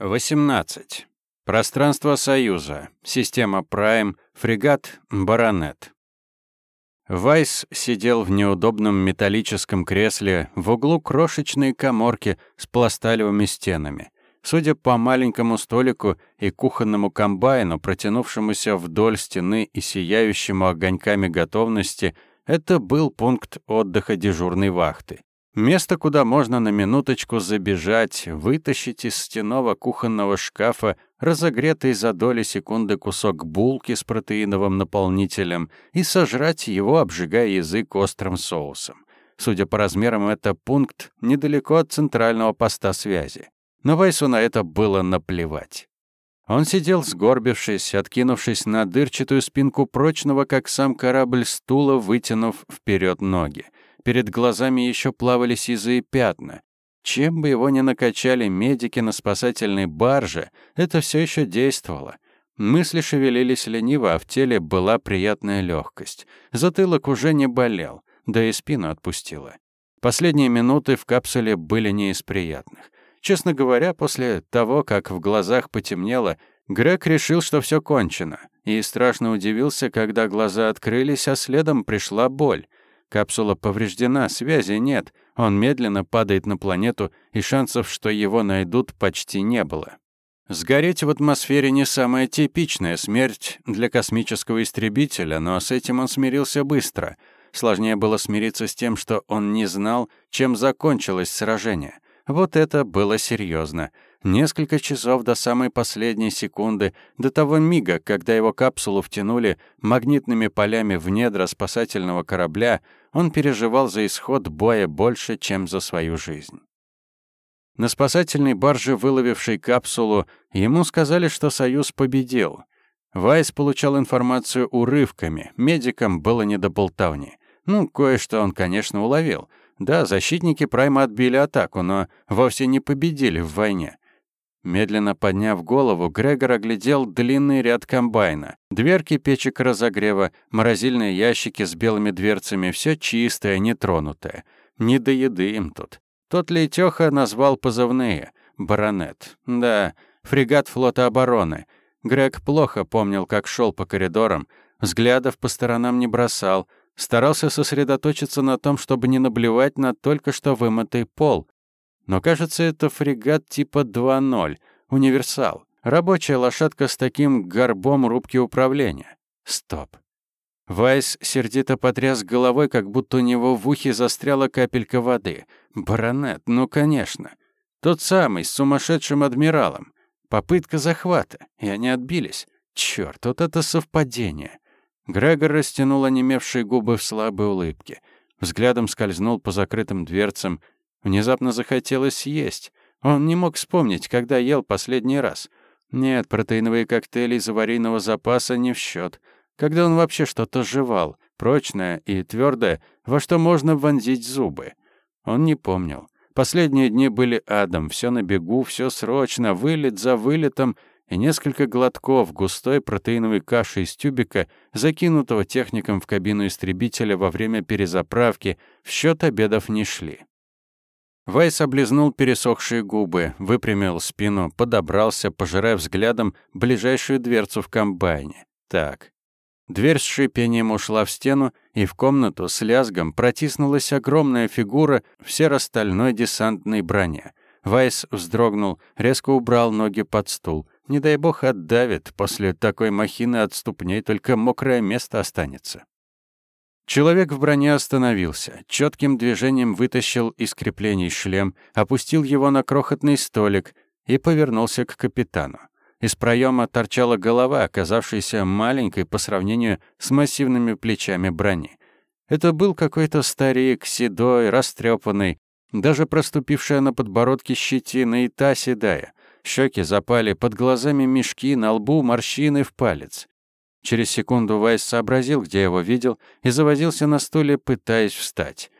18. Пространство Союза. Система Прайм. Фрегат Баронет. Вайс сидел в неудобном металлическом кресле в углу крошечной коморки с пласталевыми стенами. Судя по маленькому столику и кухонному комбайну, протянувшемуся вдоль стены и сияющему огоньками готовности, это был пункт отдыха дежурной вахты. Место, куда можно на минуточку забежать, вытащить из стеного кухонного шкафа разогретый за доли секунды кусок булки с протеиновым наполнителем и сожрать его, обжигая язык острым соусом. Судя по размерам, это пункт недалеко от центрального поста связи. Но Вайсу на это было наплевать. Он сидел сгорбившись, откинувшись на дырчатую спинку прочного, как сам корабль, стула, вытянув вперед ноги. Перед глазами еще плавали сизые пятна. Чем бы его ни накачали медики на спасательной барже, это все еще действовало. Мысли шевелились лениво, а в теле была приятная легкость. Затылок уже не болел, да и спину отпустила. Последние минуты в капсуле были не из приятных. Честно говоря, после того, как в глазах потемнело, Грег решил, что все кончено, и страшно удивился, когда глаза открылись, а следом пришла боль. Капсула повреждена, связи нет. Он медленно падает на планету, и шансов, что его найдут, почти не было. Сгореть в атмосфере не самая типичная смерть для космического истребителя, но с этим он смирился быстро. Сложнее было смириться с тем, что он не знал, чем закончилось сражение. Вот это было серьезно. Несколько часов до самой последней секунды, до того мига, когда его капсулу втянули магнитными полями в недра спасательного корабля, он переживал за исход боя больше, чем за свою жизнь. На спасательной барже, выловившей капсулу, ему сказали, что Союз победил. Вайс получал информацию урывками, медикам было не до болтовни. Ну, кое-что он, конечно, уловил. Да, защитники Прайма отбили атаку, но вовсе не победили в войне. Медленно подняв голову, Грегор оглядел длинный ряд комбайна. Дверки печек разогрева, морозильные ящики с белыми дверцами, все чистое, нетронутое. Не до еды им тут. Тот Лейтёха назвал позывные. «Баронет». Да, фрегат флота обороны. Грег плохо помнил, как шел по коридорам, взглядов по сторонам не бросал, старался сосредоточиться на том, чтобы не наблевать на только что вымытый пол. Но, кажется, это фрегат типа 2.0, универсал. Рабочая лошадка с таким горбом рубки управления. Стоп. Вайс сердито потряс головой, как будто у него в ухе застряла капелька воды. Баронет, ну, конечно. Тот самый, с сумасшедшим адмиралом. Попытка захвата, и они отбились. Чёрт, вот это совпадение. Грегор растянул онемевшие губы в слабой улыбке. Взглядом скользнул по закрытым дверцам, Внезапно захотелось есть. Он не мог вспомнить, когда ел последний раз. Нет, протеиновые коктейли из аварийного запаса не в счет. Когда он вообще что-то жевал, прочное и твердое, во что можно вонзить зубы. Он не помнил. Последние дни были адом, все на бегу, все срочно, вылет за вылетом и несколько глотков густой протеиновой каши из тюбика, закинутого техником в кабину истребителя во время перезаправки, в счет обедов не шли. Вайс облизнул пересохшие губы, выпрямил спину, подобрался, пожирая взглядом ближайшую дверцу в комбайне. Так. Дверь с шипением ушла в стену, и в комнату с лязгом протиснулась огромная фигура в серо-стальной десантной броне. Вайс вздрогнул, резко убрал ноги под стул. Не дай бог отдавит, после такой махины от ступней только мокрое место останется. Человек в броне остановился, четким движением вытащил из креплений шлем, опустил его на крохотный столик и повернулся к капитану. Из проема торчала голова, оказавшаяся маленькой по сравнению с массивными плечами брони. Это был какой-то старик, седой, растрепанный, даже проступившая на подбородке щетина и та седая. Щеки запали, под глазами мешки, на лбу морщины в палец. Через секунду Вайс сообразил, где его видел, и завозился на стуле, пытаясь встать.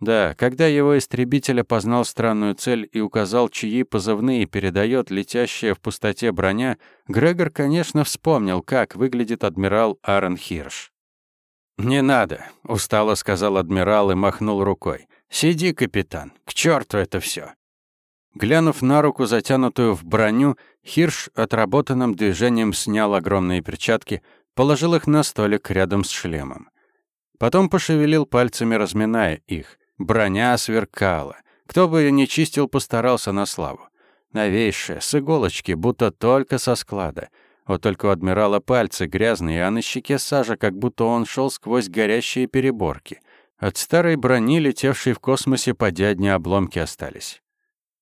Да, когда его истребитель опознал странную цель и указал, чьи позывные передает летящая в пустоте броня, Грегор, конечно, вспомнил, как выглядит адмирал Аарон Хирш. «Не надо», — устало сказал адмирал и махнул рукой. «Сиди, капитан, к черту это все. Глянув на руку, затянутую в броню, Хирш отработанным движением снял огромные перчатки, положил их на столик рядом с шлемом. Потом пошевелил пальцами, разминая их. Броня сверкала. Кто бы ее не чистил, постарался на славу. Новейшая, с иголочки, будто только со склада. Вот только у адмирала пальцы грязные, а на щеке сажа, как будто он шел сквозь горящие переборки. От старой брони, летевшей в космосе, по дядне обломки остались.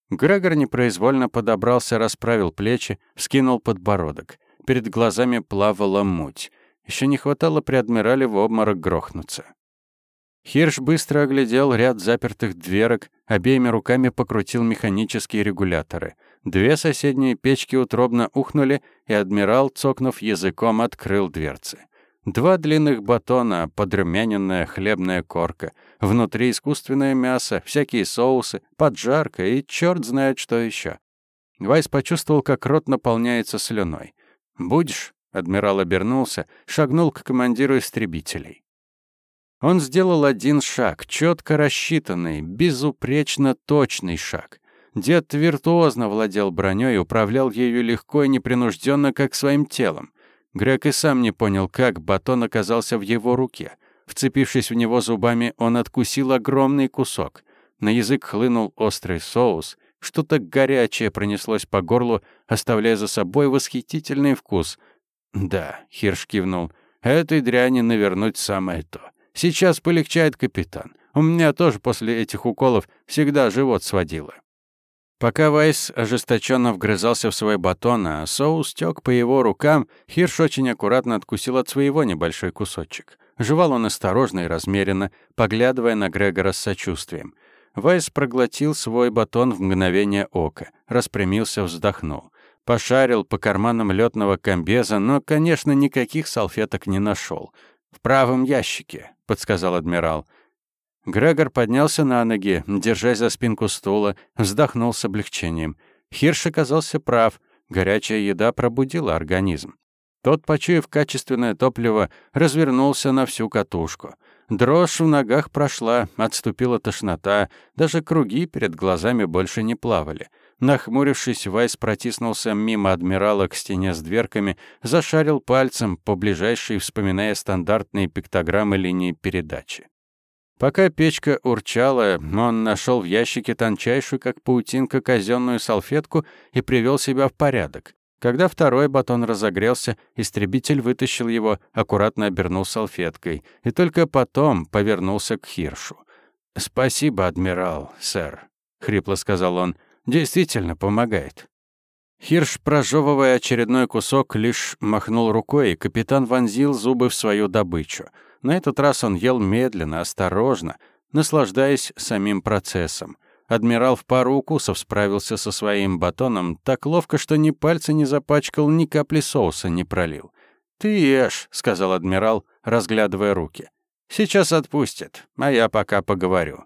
Грегор непроизвольно подобрался, расправил плечи, вскинул подбородок. Перед глазами плавала муть. Еще не хватало при адмирале в обморок грохнуться. Хирш быстро оглядел ряд запертых дверок, обеими руками покрутил механические регуляторы. Две соседние печки утробно ухнули, и адмирал, цокнув языком, открыл дверцы. Два длинных батона, подрумяненная хлебная корка, внутри искусственное мясо, всякие соусы, поджарка и черт знает что еще. Вайс почувствовал, как рот наполняется слюной. «Будешь?» — адмирал обернулся, шагнул к командиру истребителей. Он сделал один шаг, четко рассчитанный, безупречно точный шаг. Дед виртуозно владел броней и управлял ею легко и непринужденно, как своим телом. Грег и сам не понял, как батон оказался в его руке. Вцепившись в него зубами, он откусил огромный кусок. На язык хлынул острый соус. Что-то горячее пронеслось по горлу, оставляя за собой восхитительный вкус. «Да», — Хирш кивнул, — «этой дряни навернуть самое то». Сейчас полегчает, капитан. У меня тоже после этих уколов всегда живот сводило. Пока Вайс ожесточенно вгрызался в свой батон, а соус тёк по его рукам, Хирш очень аккуратно откусил от своего небольшой кусочек. Жевал он осторожно и размеренно, поглядывая на Грегора с сочувствием. Вайс проглотил свой батон в мгновение ока, распрямился, вздохнул. Пошарил по карманам лётного комбеза, но, конечно, никаких салфеток не нашёл. В правом ящике, — подсказал адмирал. Грегор поднялся на ноги, держась за спинку стула, вздохнул с облегчением. Хирш оказался прав. Горячая еда пробудила организм. Тот, почуяв качественное топливо, развернулся на всю катушку. Дрожь в ногах прошла, отступила тошнота, даже круги перед глазами больше не плавали. Нахмурившись, Вайс протиснулся мимо адмирала к стене с дверками, зашарил пальцем по ближайшей, вспоминая стандартные пиктограммы линии передачи. Пока печка урчала, он нашел в ящике тончайшую, как паутинка, казенную салфетку и привел себя в порядок. Когда второй батон разогрелся, истребитель вытащил его, аккуратно обернул салфеткой и только потом повернулся к Хиршу. «Спасибо, адмирал, сэр», — хрипло сказал он действительно помогает. Хирш, прожевывая очередной кусок, лишь махнул рукой, и капитан вонзил зубы в свою добычу. На этот раз он ел медленно, осторожно, наслаждаясь самим процессом. Адмирал в пару укусов справился со своим батоном так ловко, что ни пальца не запачкал, ни капли соуса не пролил. «Ты ешь», — сказал адмирал, разглядывая руки. «Сейчас отпустят, а я пока поговорю».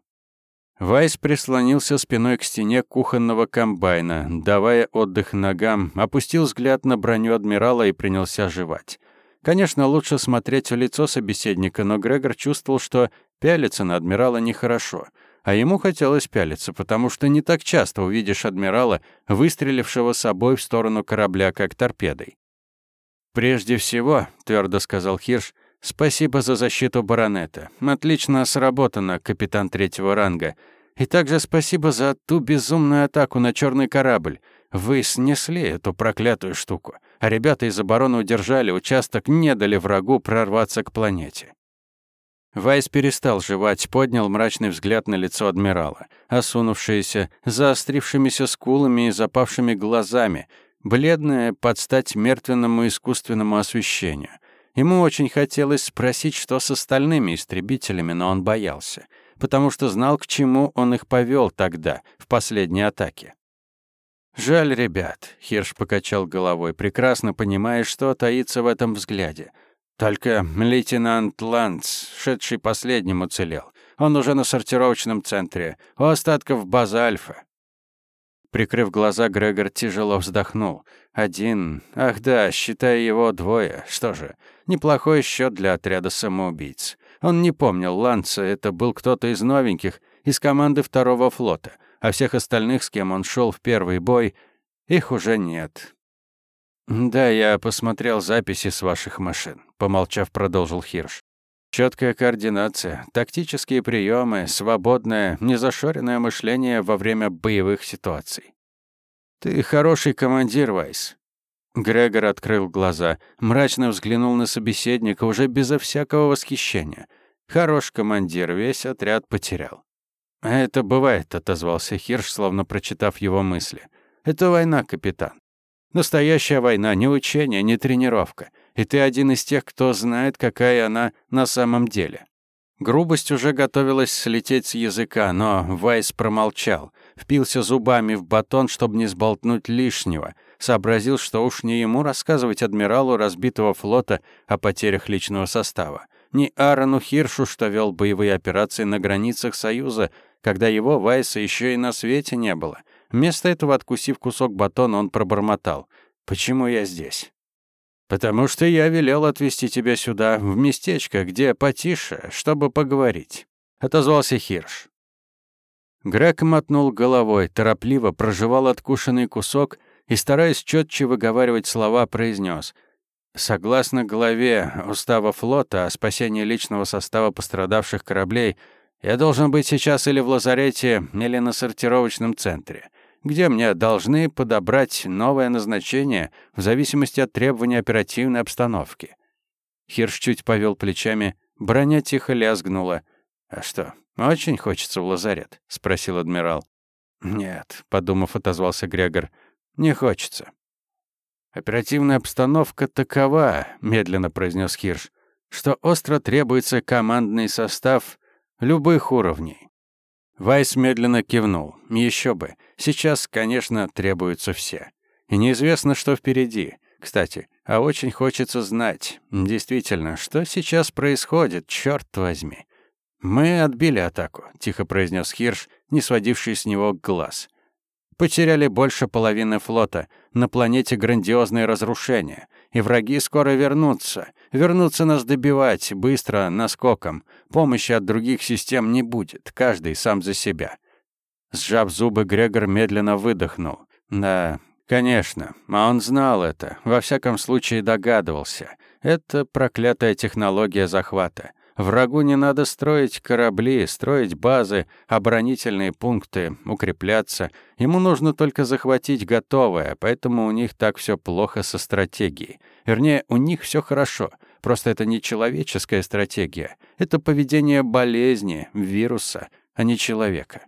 Вайс прислонился спиной к стене кухонного комбайна, давая отдых ногам, опустил взгляд на броню адмирала и принялся жевать. Конечно, лучше смотреть в лицо собеседника, но Грегор чувствовал, что пялиться на адмирала нехорошо. А ему хотелось пялиться, потому что не так часто увидишь адмирала, выстрелившего собой в сторону корабля, как торпедой. «Прежде всего», — твердо сказал Хирш, Спасибо за защиту баронета. Отлично сработано, капитан третьего ранга. И также спасибо за ту безумную атаку на черный корабль. Вы снесли эту проклятую штуку, а ребята из обороны удержали участок, не дали врагу прорваться к планете. Вайс перестал жевать, поднял мрачный взгляд на лицо адмирала, осунувшееся, заострившимися скулами и запавшими глазами, бледное под стать мертвенному искусственному освещению — Ему очень хотелось спросить, что с остальными истребителями, но он боялся, потому что знал, к чему он их повел тогда, в последней атаке. «Жаль, ребят», — Хирш покачал головой, прекрасно понимая, что таится в этом взгляде. «Только лейтенант Ланц, шедший последним, уцелел. Он уже на сортировочном центре, у остатков база Альфа. Прикрыв глаза, Грегор тяжело вздохнул. Один. Ах да, считая его двое. Что же, неплохой счет для отряда самоубийц. Он не помнил Ланца, это был кто-то из новеньких, из команды второго флота. а всех остальных, с кем он шел в первый бой, их уже нет. «Да, я посмотрел записи с ваших машин», — помолчав, продолжил Хирш. Четкая координация, тактические приемы, свободное, незашоренное мышление во время боевых ситуаций. Ты хороший командир, Вайс. Грегор открыл глаза, мрачно взглянул на собеседника уже безо всякого восхищения. Хорош командир, весь отряд потерял. «Это бывает», — отозвался Хирш, словно прочитав его мысли. «Это война, капитан. Настоящая война, не учение, не тренировка и ты один из тех, кто знает, какая она на самом деле. Грубость уже готовилась слететь с языка, но Вайс промолчал, впился зубами в батон, чтобы не сболтнуть лишнего, сообразил, что уж не ему рассказывать адмиралу разбитого флота о потерях личного состава, не Аарону Хиршу, что вел боевые операции на границах Союза, когда его, Вайса, еще и на свете не было. Вместо этого, откусив кусок батона, он пробормотал. «Почему я здесь?» «Потому что я велел отвезти тебя сюда, в местечко, где потише, чтобы поговорить», — отозвался Хирш. Грег мотнул головой, торопливо прожевал откушенный кусок и, стараясь четче выговаривать слова, произнес: «Согласно главе Устава флота о спасении личного состава пострадавших кораблей, я должен быть сейчас или в лазарете, или на сортировочном центре где мне должны подобрать новое назначение в зависимости от требований оперативной обстановки. Хирш чуть повел плечами, броня тихо лязгнула. «А что, очень хочется в лазарет?» — спросил адмирал. «Нет», — подумав, отозвался Грегор, — «не хочется». «Оперативная обстановка такова», — медленно произнес Хирш, «что остро требуется командный состав любых уровней. Вайс медленно кивнул. Еще бы. Сейчас, конечно, требуются все. И неизвестно, что впереди. Кстати, а очень хочется знать, действительно, что сейчас происходит, черт возьми. «Мы отбили атаку», — тихо произнес Хирш, не сводивший с него глаз. «Потеряли больше половины флота. На планете грандиозные разрушения. И враги скоро вернутся. Вернутся нас добивать, быстро, наскоком. Помощи от других систем не будет, каждый сам за себя. Сжав зубы, Грегор медленно выдохнул. Да, конечно, а он знал это, во всяком случае догадывался. Это проклятая технология захвата. Врагу не надо строить корабли, строить базы, оборонительные пункты, укрепляться. Ему нужно только захватить готовое, поэтому у них так все плохо со стратегией. Вернее, у них все хорошо. Просто это не человеческая стратегия. Это поведение болезни, вируса, а не человека.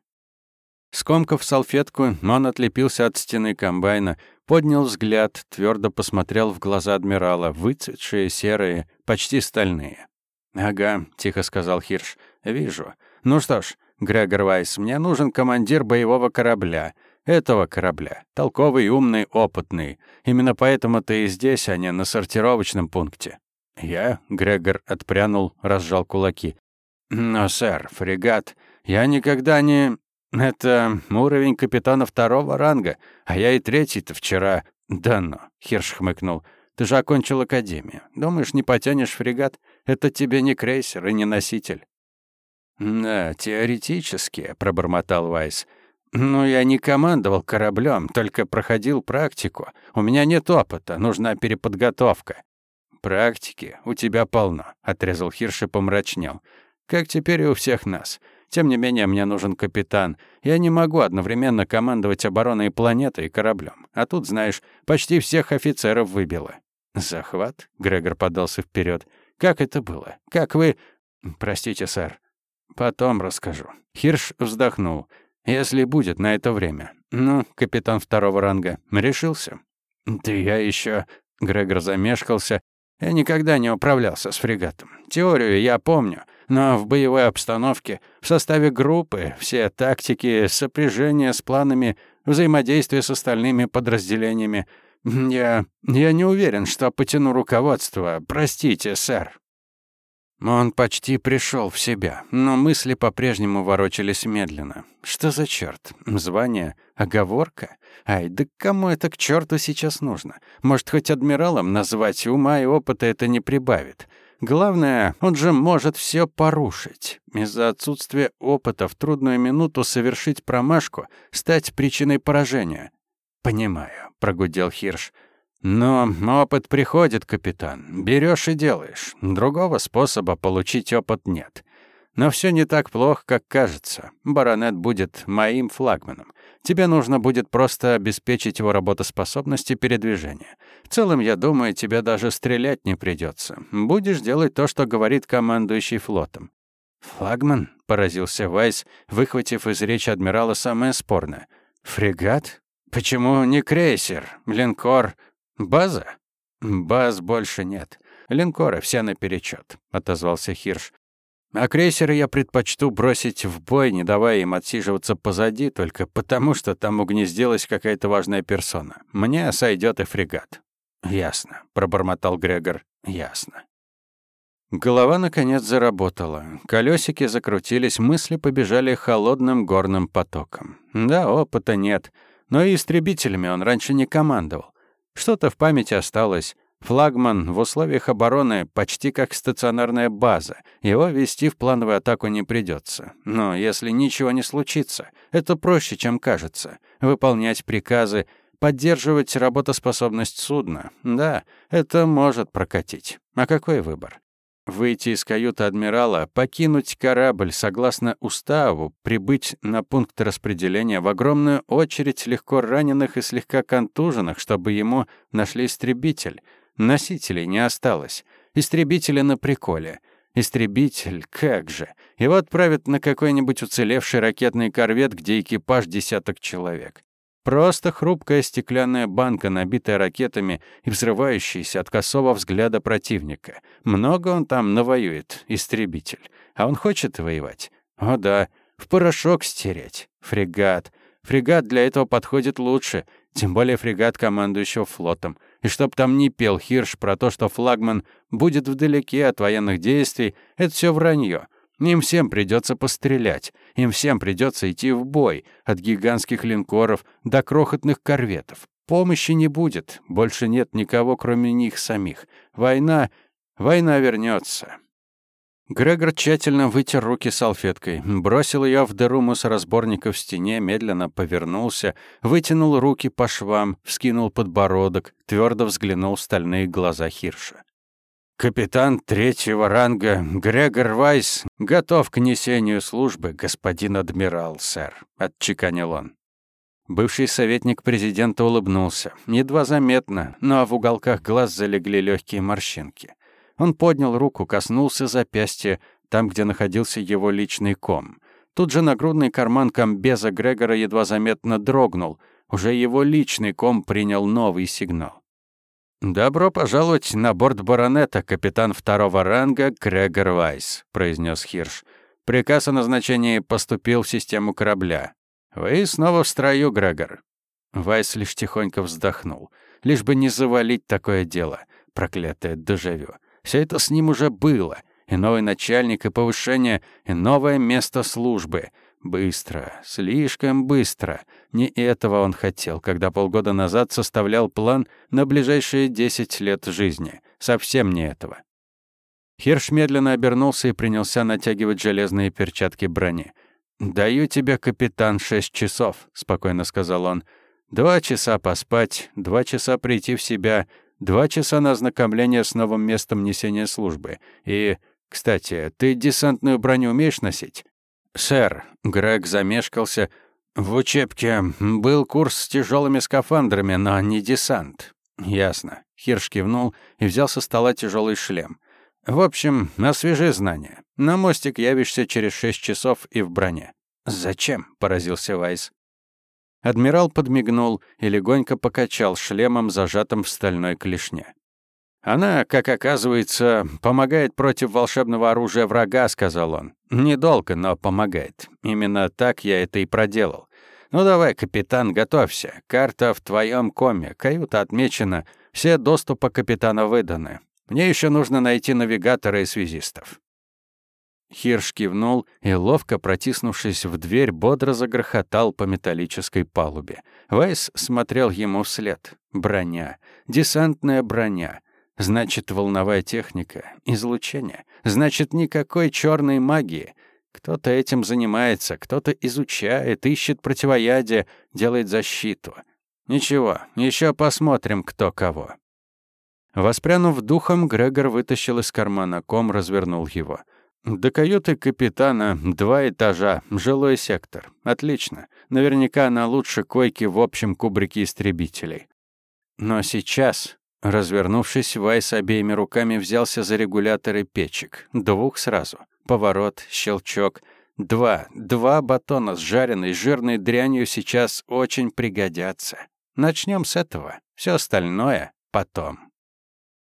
Скомкав салфетку, он отлепился от стены комбайна, поднял взгляд, твердо посмотрел в глаза адмирала, выцветшие, серые, почти стальные. «Ага», — тихо сказал Хирш. «Вижу. Ну что ж, Грегор Вайс, мне нужен командир боевого корабля. Этого корабля. Толковый, умный, опытный. Именно поэтому ты и здесь, а не на сортировочном пункте». «Я?» — Грегор отпрянул, разжал кулаки. «Но, сэр, фрегат, я никогда не... Это уровень капитана второго ранга, а я и третий-то вчера...» «Да ну», — Хирш хмыкнул. «Ты же окончил академию. Думаешь, не потянешь фрегат?» Это тебе не крейсер и не носитель». «Да, теоретически», — пробормотал Вайс. «Ну, я не командовал кораблем, только проходил практику. У меня нет опыта, нужна переподготовка». «Практики у тебя полно», — отрезал Хирш и помрачнел. «Как теперь и у всех нас. Тем не менее, мне нужен капитан. Я не могу одновременно командовать обороной планеты и кораблем. А тут, знаешь, почти всех офицеров выбило». «Захват?» — Грегор подался вперед. Как это было? Как вы... Простите, сэр. Потом расскажу. Хирш вздохнул. Если будет на это время. Ну, капитан второго ранга. Решился? Да я еще... Грегор замешкался. Я никогда не управлялся с фрегатом. Теорию я помню, но в боевой обстановке, в составе группы, все тактики, сопряжение с планами, взаимодействие с остальными подразделениями — «Я... я не уверен, что потяну руководство. Простите, сэр». Он почти пришел в себя, но мысли по-прежнему ворочались медленно. Что за черт? Звание? Оговорка? Ай, да кому это к черту сейчас нужно? Может, хоть адмиралом назвать ума и опыта это не прибавит. Главное, он же может все порушить. Из-за отсутствия опыта в трудную минуту совершить промашку, стать причиной поражения. «Понимаю», — прогудел Хирш. «Но опыт приходит, капитан. Берешь и делаешь. Другого способа получить опыт нет. Но все не так плохо, как кажется. Баронет будет моим флагманом. Тебе нужно будет просто обеспечить его работоспособность и передвижение. В целом, я думаю, тебе даже стрелять не придется. Будешь делать то, что говорит командующий флотом. «Флагман?» — поразился Вайс, выхватив из речи адмирала самое спорное. «Фрегат? Почему не крейсер? Линкор? База?» «Баз больше нет. Линкоры все наперечет», — отозвался Хирш. А крейсеры я предпочту бросить в бой, не давая им отсиживаться позади, только потому, что там угнездилась какая-то важная персона. Мне сойдет и фрегат. Ясно, пробормотал Грегор. Ясно. Голова наконец заработала. Колесики закрутились, мысли побежали холодным горным потоком. Да, опыта нет, но и истребителями он раньше не командовал. Что-то в памяти осталось. Флагман в условиях обороны почти как стационарная база. Его вести в плановую атаку не придется. Но если ничего не случится, это проще, чем кажется. Выполнять приказы, поддерживать работоспособность судна. Да, это может прокатить. А какой выбор? Выйти из каюты адмирала, покинуть корабль согласно уставу, прибыть на пункт распределения в огромную очередь легко раненых и слегка контуженных, чтобы ему нашли истребитель — Носителей не осталось. Истребители на приколе. Истребитель, как же. Его отправят на какой-нибудь уцелевший ракетный корвет, где экипаж десяток человек. Просто хрупкая стеклянная банка, набитая ракетами и взрывающаяся от косого взгляда противника. Много он там навоюет, истребитель. А он хочет воевать? О да, в порошок стереть. Фрегат. Фрегат для этого подходит лучше, тем более фрегат командующего флотом. И чтоб там не пел Хирш про то, что флагман будет вдалеке от военных действий, это все вранье. Им всем придется пострелять, им всем придется идти в бой, от гигантских линкоров до крохотных корветов. Помощи не будет, больше нет никого, кроме них самих. Война, война вернется. Грегор тщательно вытер руки салфеткой, бросил ее в дыру мусоросборника в стене, медленно повернулся, вытянул руки по швам, вскинул подбородок, твердо взглянул в стальные глаза Хирша. «Капитан третьего ранга Грегор Вайс готов к несению службы, господин адмирал, сэр», — отчеканил он. Бывший советник президента улыбнулся, едва заметно, но в уголках глаз залегли легкие морщинки. Он поднял руку, коснулся запястья, там, где находился его личный ком. Тут же нагрудный карман комбеза Грегора едва заметно дрогнул. Уже его личный ком принял новый сигнал. «Добро пожаловать на борт баронета, капитан второго ранга Грегор Вайс», — произнес Хирш. «Приказ о назначении поступил в систему корабля. Вы снова в строю, Грегор». Вайс лишь тихонько вздохнул. Лишь бы не завалить такое дело. Проклятое дежавю. Все это с ним уже было. И новый начальник, и повышение, и новое место службы. Быстро, слишком быстро. Не этого он хотел, когда полгода назад составлял план на ближайшие 10 лет жизни. Совсем не этого. Хирш медленно обернулся и принялся натягивать железные перчатки брони. «Даю тебе, капитан, шесть часов», — спокойно сказал он. «Два часа поспать, два часа прийти в себя, Два часа на ознакомление с новым местом несения службы. И, кстати, ты десантную броню умеешь носить? Сэр, Грег замешкался. В учебке был курс с тяжелыми скафандрами, но не десант. Ясно. Хирш кивнул и взял со стола тяжелый шлем. В общем, освежи знания. На мостик явишься через шесть часов и в броне. «Зачем?» — поразился Вайс. Адмирал подмигнул и легонько покачал шлемом, зажатым в стальной клешне. «Она, как оказывается, помогает против волшебного оружия врага», — сказал он. «Недолго, но помогает. Именно так я это и проделал. Ну давай, капитан, готовься. Карта в твоем коме, каюта отмечена, все доступы капитана выданы. Мне еще нужно найти навигатора и связистов». Хирш кивнул и, ловко протиснувшись в дверь, бодро загрохотал по металлической палубе. Вайс смотрел ему вслед. Броня. Десантная броня. Значит, волновая техника, излучение. Значит, никакой черной магии. Кто-то этим занимается, кто-то изучает, ищет противоядие, делает защиту. Ничего, еще посмотрим, кто кого. Воспрянув духом, Грегор вытащил из кармана ком, развернул его. До каюты капитана два этажа, жилой сектор. Отлично. Наверняка на лучше койки в общем кубрике истребителей. Но сейчас, развернувшись, Вайс обеими руками взялся за регуляторы печек. Двух сразу. Поворот, щелчок. Два. Два батона с жареной жирной дрянью сейчас очень пригодятся. Начнем с этого. Все остальное потом.